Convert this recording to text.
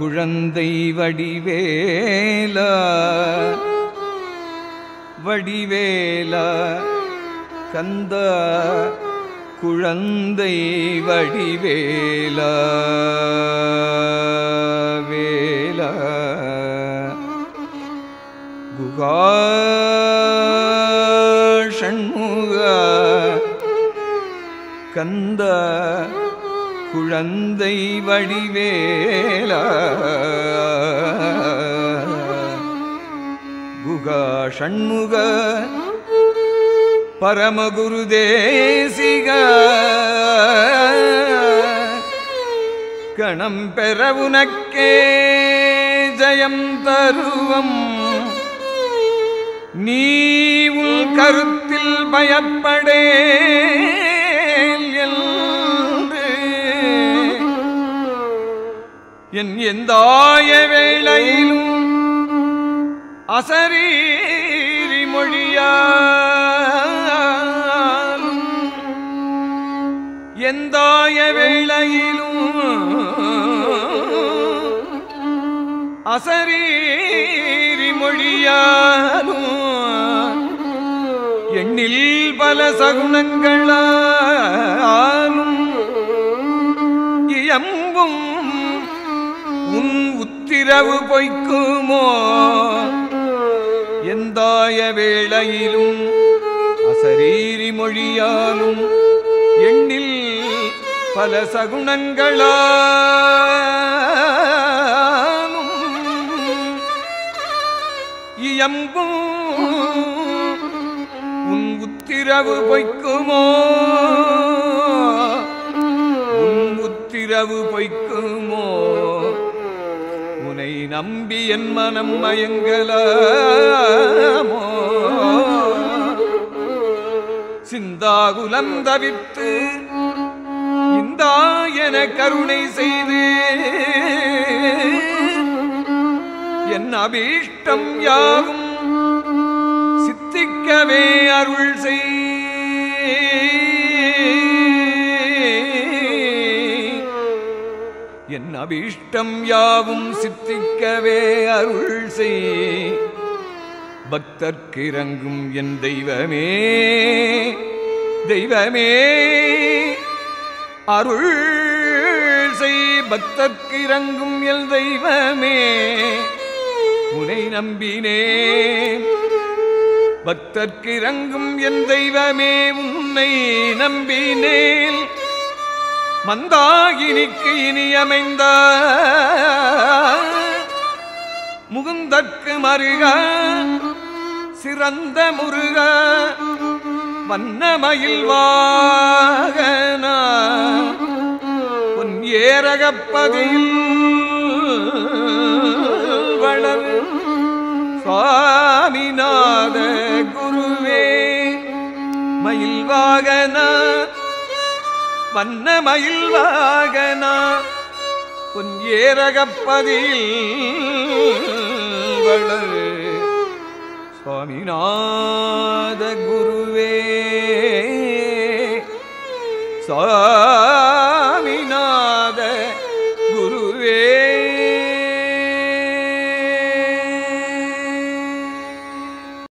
குழந்தை வடிவேலா. வடிவேலா. கந்த குழந்தை வடிவேலா. வேலா. குகா ஷண்முக. கந்த குழந்தை வடிவேல. குகா ஷண்முக பரமகுரு தேசிக கணம் பெற உனக்கே ஜயம் தருவம். நீ உன் கருத்தில் பயப்படே. என் எந்தாய வேளையிலும் அசரீரி மொழியாலும் எந்தாய வேளையிலும் அசரீரி மொழியாலும் எண்ணில் பல சகுனங்களாலும் உன் உத்திரவு பொய்க்குமோ? எந்தாய வேளையிலும் அசரீரி மொழியாலும் எண்ணில் பல சகுனங்களாலும் இயம்பும் உன் உத்திரவு பொய்க்குமோ? உன் உத்திரவு பொய்க்குமோ? நம்பி என் மனம் மயங்கலாமோ சிந்தாகுலம் தவிர்த்து இந்தா என கருணை செய்து என் அபீஷ்டம் யாவும் சித்திக்கவே அருள் செய். அபீஷ்டம் யாவும் சித்திக்கவே அருள் செய். பக்தர்க்கிறங்கும் என் தெய்வமே தெய்வமே அருள் செய். பக்தர்க்கிறங்கும் எல் தெய்வமே உனை நம்பினே. பக்தர்க்கிறங்கும் என் தெய்வமே உன்னை நம்பினேன் மந்தாகினிக்கு இனியமைந்த முகுந்தற்கு மருக சிறந்த முருக வண்ணமயில் வாகன பொன் ஏரகப்பதில் வளர் சுவாமிநாத குருவே மயில் வாகன வண்ணமயில் வாகனா பொன் ஏரகப்பதில் வளர். சுவாமிநாத குருவே சா